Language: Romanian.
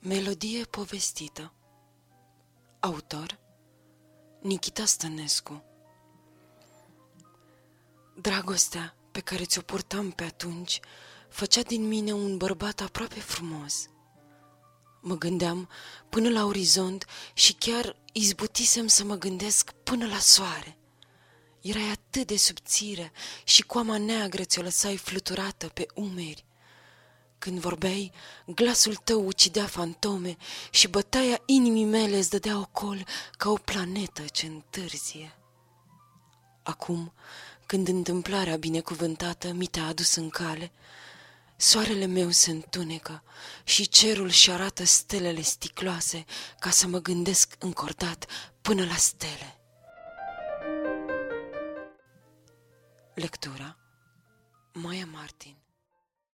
Melodie povestită Autor Nikita Stănescu Dragostea pe care ți-o purtam pe atunci făcea din mine un bărbat aproape frumos. Mă gândeam până la orizont și chiar izbutisem să mă gândesc până la soare. Erai atât de subțire și coama neagră ți-o lăsai fluturată pe umeri. Când vorbeai, glasul tău ucidea fantome și bătaia inimii mele îți dădea ocol ca o planetă ce întârzie. Acum, când întâmplarea binecuvântată mi te-a adus în cale, soarele meu se întunecă și cerul și arată stelele sticloase ca să mă gândesc încordat până la stele. Lectura Maia Martin